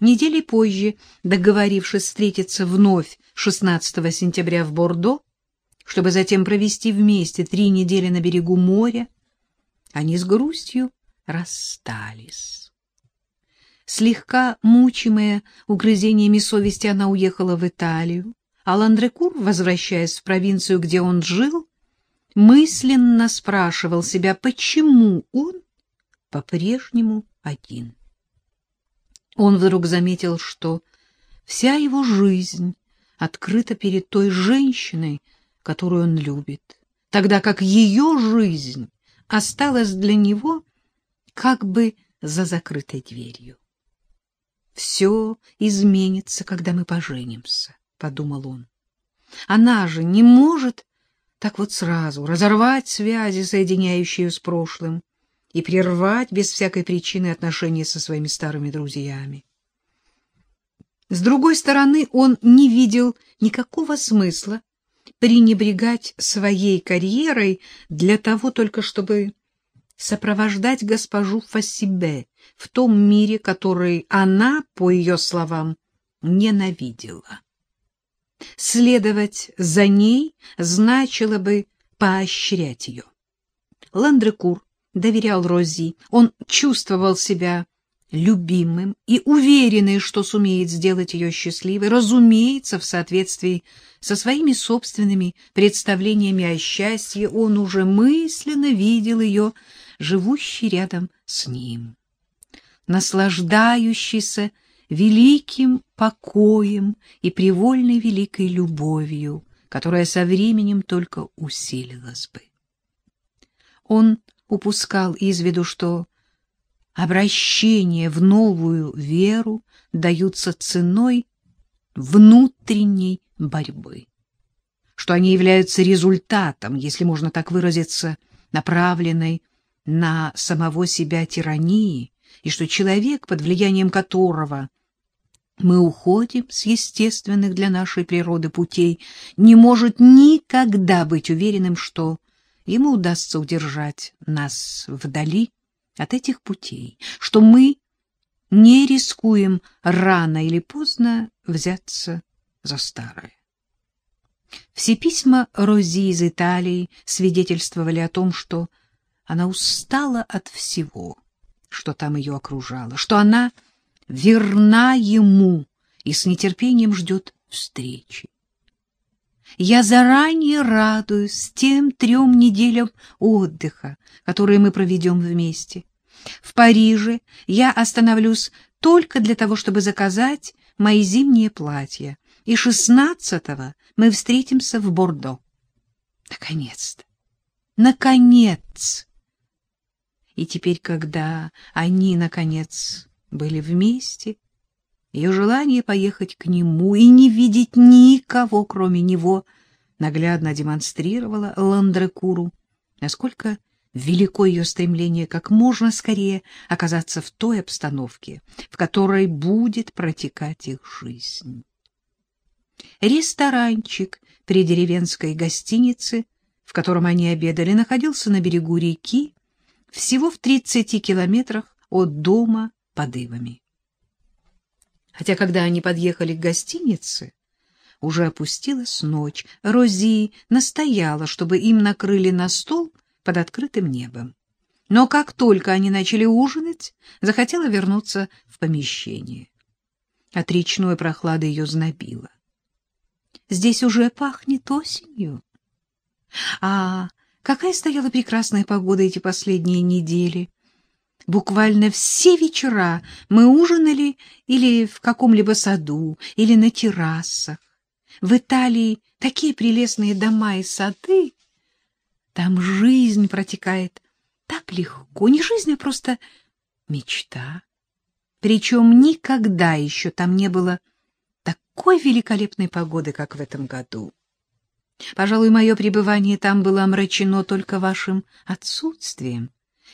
Недели позже, договорившись встретиться вновь 16 сентября в Бордо, чтобы затем провести вместе три недели на берегу моря, они с грустью расстались. Слегка мучимая угрызениями совести, она уехала в Италию, а Ландрекур, возвращаясь в провинцию, где он жил, мысленно спрашивал себя, почему он по-прежнему один. Он вдруг заметил, что вся его жизнь открыта перед той женщиной, которую он любит, тогда как ее жизнь осталась для него как бы за закрытой дверью. «Все изменится, когда мы поженимся», — подумал он. «Она же не может так вот сразу разорвать связи, соединяющие с прошлым, и прервать без всякой причины отношения со своими старыми друзьями. С другой стороны, он не видел никакого смысла пренебрегать своей карьерой для того только, чтобы сопровождать госпожу Фассибе в том мире, который она, по ее словам, ненавидела. Следовать за ней значило бы поощрять ее. Ландрекур доверял Рози, он чувствовал себя любимым и уверенный, что сумеет сделать ее счастливой, разумеется, в соответствии со своими собственными представлениями о счастье, он уже мысленно видел ее, живущей рядом с ним, наслаждающейся великим покоем и привольной великой любовью, которая со временем только усилилась бы. Он упускал из виду, что обращение в новую веру даются ценой внутренней борьбы, что они являются результатом, если можно так выразиться, направленной на самого себя тирании, и что человек, под влиянием которого мы уходим с естественных для нашей природы путей, не может никогда быть уверенным, что ему удастся удержать нас вдали от этих путей, что мы не рискуем рано или поздно взяться за старое. Все письма Рози из Италии свидетельствовали о том, что она устала от всего, что там ее окружало, что она верна ему и с нетерпением ждет встречи. Я заранее радуюсь тем трем неделям отдыха, которые мы проведем вместе. В Париже я остановлюсь только для того, чтобы заказать мои зимние платья, и шестнадцатого мы встретимся в Бордо. Наконец-то! Наконец! И теперь, когда они, наконец, были вместе, ее желание поехать к нему и не видеть никого, кроме него, наглядно демонстрировало Ландрекуру, насколько велико ее стремление как можно скорее оказаться в той обстановке, в которой будет протекать их жизнь. Ресторанчик при деревенской гостинице, в котором они обедали, находился на берегу реки, всего в 30 километрах от дома под Ивами. Хотя, когда они подъехали к гостинице, уже опустилась ночь. Рози настояла, чтобы им накрыли на стол под открытым небом. Но как только они начали ужинать, захотела вернуться в помещение. От речной прохлады ее знобило. Здесь уже пахнет осенью. А какая стояла прекрасная погода эти последние недели! Буквально все вечера мы ужинали или в каком-либо саду, или на террасах. В Италии такие прелестные дома и сады. Там жизнь протекает так легко. Не жизнь, а просто мечта. Причем никогда еще там не было такой великолепной погоды, как в этом году. Пожалуй, мое пребывание там было омрачено только вашим отсутствием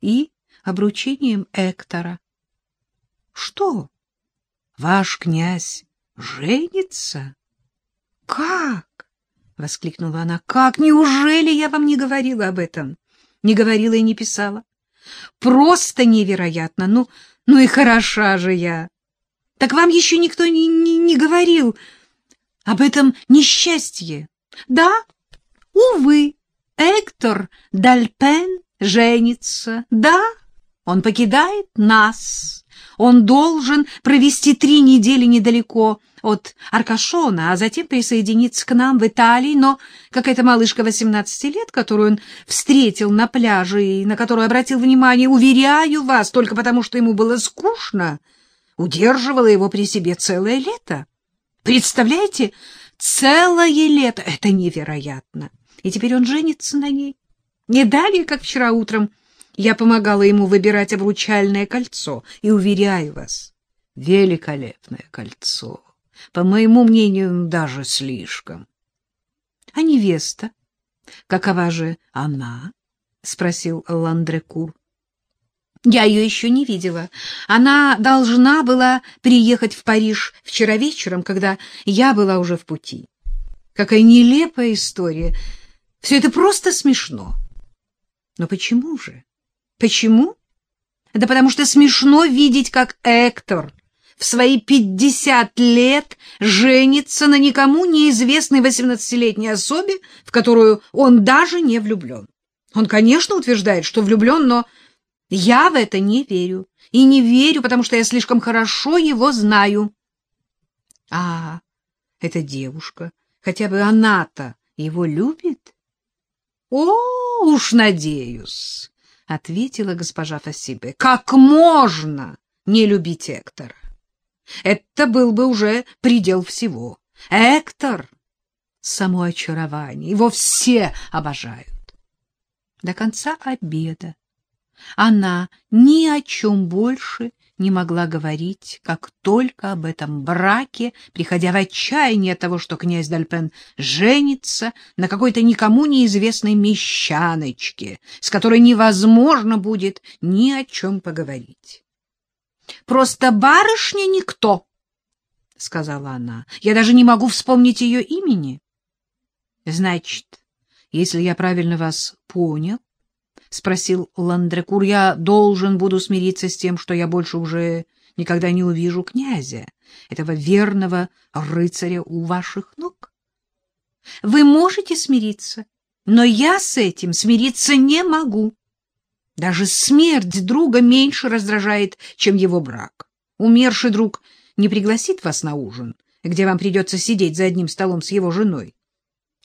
и обручением Эктора. — Что? Ваш князь женится? — Как? — воскликнула она. — Как? Неужели я вам не говорила об этом? Не говорила и не писала? Просто невероятно. Ну, ну и хороша же я. Так вам еще никто не, не, не говорил об этом несчастье? Да, увы, Эктор Дальпен женится. Да, он покидает нас. Он должен провести три недели недалеко от Аркашона, а затем присоединиться к нам в Италии, но какая-то малышка 18 лет, которую он встретил на пляже и на которую обратил внимание, уверяю вас, только потому что ему было скучно, удерживала его при себе целое лето. Представляете, целое лето — это невероятно. И теперь он женится на ней. Не далее, как вчера утром, я помогала ему выбирать обручальное кольцо, и уверяю вас, великолепное кольцо. По моему мнению, даже слишком. — А невеста? Какова же она? — спросил Ландрекур. — Я ее еще не видела. Она должна была приехать в Париж вчера вечером, когда я была уже в пути. Какая нелепая история. Все это просто смешно. Но почему же? Почему? Да потому что смешно видеть, как Эктор в свои пятьдесят лет женится на никому неизвестной восемнадцатилетней особе, в которую он даже не влюблен. Он, конечно, утверждает, что влюблен, но я в это не верю. И не верю, потому что я слишком хорошо его знаю. А эта девушка, хотя бы она-то его любит? О, уж надеюсь, — ответила госпожа Фасибе. Как можно не любить Эктора? Это был бы уже предел всего. Эктор — само очарование, его все обожают. До конца обеда она ни о чем больше не могла говорить, как только об этом браке, приходя в отчаяние от того, что князь Дальпен женится на какой-то никому неизвестной мещаночке, с которой невозможно будет ни о чем поговорить. Просто барышня никто, — сказала она. Я даже не могу вспомнить ее имени. Значит, если я правильно вас понял, — спросил Ландрекур, — я должен буду смириться с тем, что я больше уже никогда не увижу князя, этого верного рыцаря у ваших ног. Вы можете смириться, но я с этим смириться не могу. Даже смерть друга меньше раздражает, чем его брак. Умерший друг не пригласит вас на ужин, где вам придется сидеть за одним столом с его женой.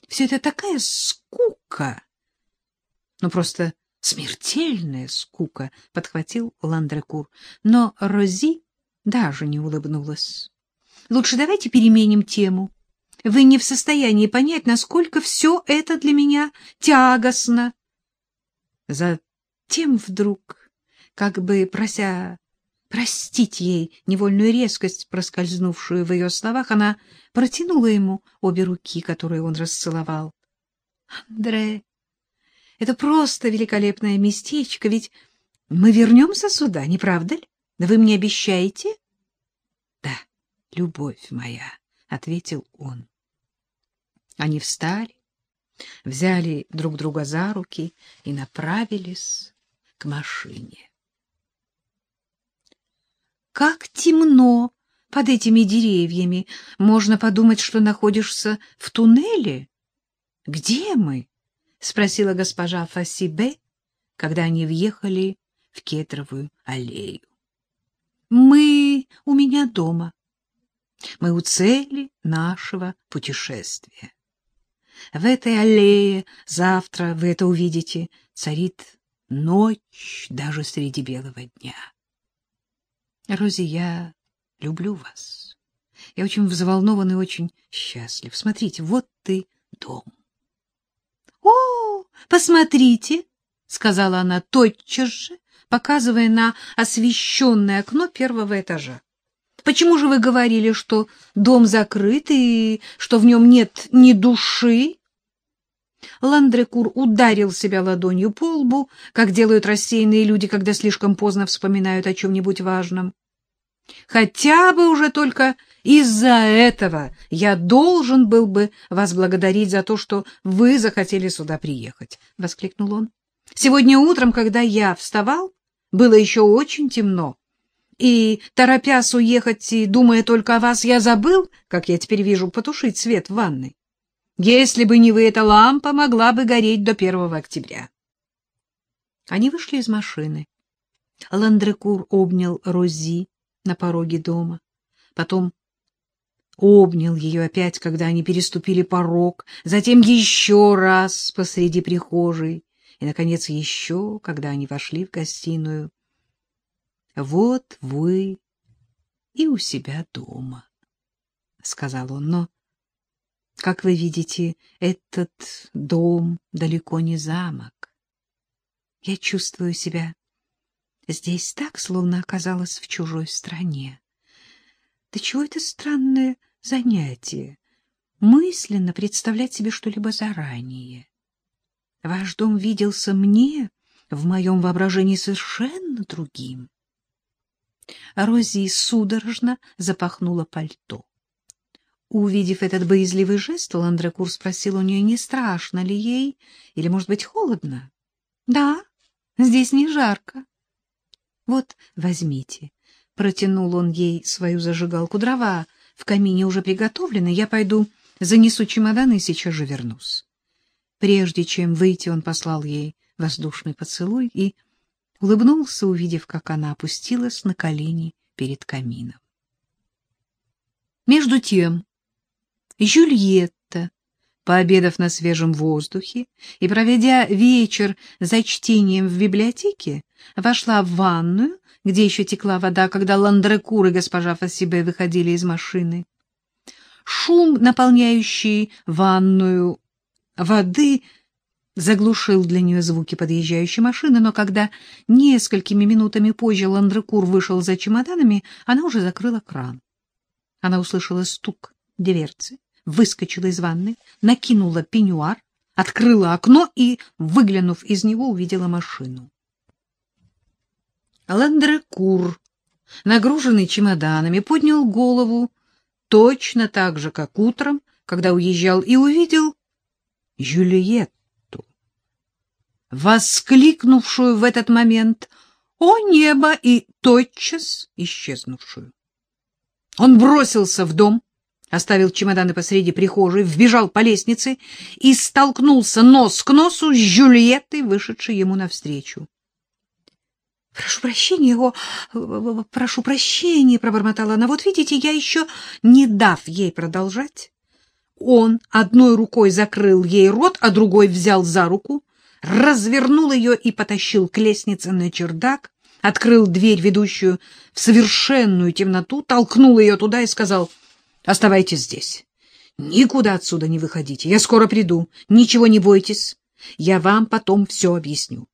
Все это такая скука. Ну, просто смертельная скука, — подхватил Ландрекур. Но Рози даже не улыбнулась. Лучше давайте переменим тему. Вы не в состоянии понять, насколько все это для меня тягостно. За тем вдруг, как бы прося простить ей невольную резкость, проскользнувшую в ее словах, она протянула ему обе руки, которые он расцеловал. — Андре, это просто великолепное местечко, ведь мы вернемся сюда, не правда ли? Вы мне обещаете? — Да, любовь моя, — ответил он. Они встали, взяли друг друга за руки и направились к машине. Как темно под этими деревьями. Можно подумать, что находишься в туннеле. Где мы? Спросила госпожа Фасибе, когда они въехали в кедровую аллею. Мы у меня дома. Мы у цели нашего путешествия. В этой аллее завтра вы это увидите, царит ночь даже среди белого дня. Рози, я люблю вас. Я очень взволнован и очень счастлив. Смотрите, вот ты дом. — посмотрите, — сказала она тотчас же, показывая на освещенное окно первого этажа. — Почему же вы говорили, что дом закрыт и что в нем нет ни души? Ландрекур ударил себя ладонью по лбу, как делают рассеянные люди, когда слишком поздно вспоминают о чем-нибудь важном. Хотя бы уже только из-за этого я должен был бы вас благодарить за то, что вы захотели сюда приехать, — воскликнул он. Сегодня утром, когда я вставал, было еще очень темно, И, торопясь уехать и думая только о вас, я забыл, как я теперь вижу, потушить свет в ванной. Если бы не вы, эта лампа могла бы гореть до 1 октября. Они вышли из машины. Ландрекур обнял Рози на пороге дома. Потом обнял ее опять, когда они переступили порог, затем еще раз посреди прихожей и, наконец, еще, когда они вошли в гостиную. «Вот вы и у себя дома», — сказал он, — «но, как вы видите, этот дом далеко не замок. Я чувствую себя здесь так, словно оказалась в чужой стране. Да чего это странное занятие — мысленно представлять себе что-либо заранее. Ваш дом виделся мне в моем воображении совершенно другим. Рози судорожно запахнула пальто. Увидев этот боязливый жест, Ландрекур спросил у нее, не страшно ли ей, или, может быть, холодно. — Да, здесь не жарко. — Вот, возьмите. Протянул он ей свою зажигалку. Дрова в камине уже приготовлены. Я пойду занесу чемодан и сейчас же вернусь. Прежде чем выйти, он послал ей воздушный поцелуй и улыбнулся, увидев, как она опустилась на колени перед камином. Между тем Жюльетта, пообедав на свежем воздухе и проведя вечер за чтением в библиотеке, вошла в ванную, где еще текла вода, когда Ландрекур и госпожа Фасибе выходили из машины. Шум, наполняющий ванную воды, заглушил для нее звуки подъезжающей машины, но когда несколькими минутами позже Ландрекур вышел за чемоданами, она уже закрыла кран. Она услышала стук дверцы, выскочила из ванны, накинула пеньюар, открыла окно и, выглянув из него, увидела машину. Ландрекур, нагруженный чемоданами, поднял голову точно так же, как утром, когда уезжал, и увидел Юлиетту, воскликнувшую в этот момент «О небо!» и тотчас исчезнувшую. Он бросился в дом, оставил чемоданы посреди прихожей, вбежал по лестнице и столкнулся нос к носу с Жюльеттой, вышедшей ему навстречу. — Прошу прощения, о, прошу прощения, — пробормотала она. — Вот видите, я еще, не дав ей продолжать, он одной рукой закрыл ей рот, а другой взял за руку, развернул ее и потащил к лестнице на чердак, открыл дверь, ведущую в совершенную темноту, толкнул ее туда и сказал — Оставайтесь здесь. Никуда отсюда не выходите. Я скоро приду. Ничего не бойтесь. Я вам потом все объясню.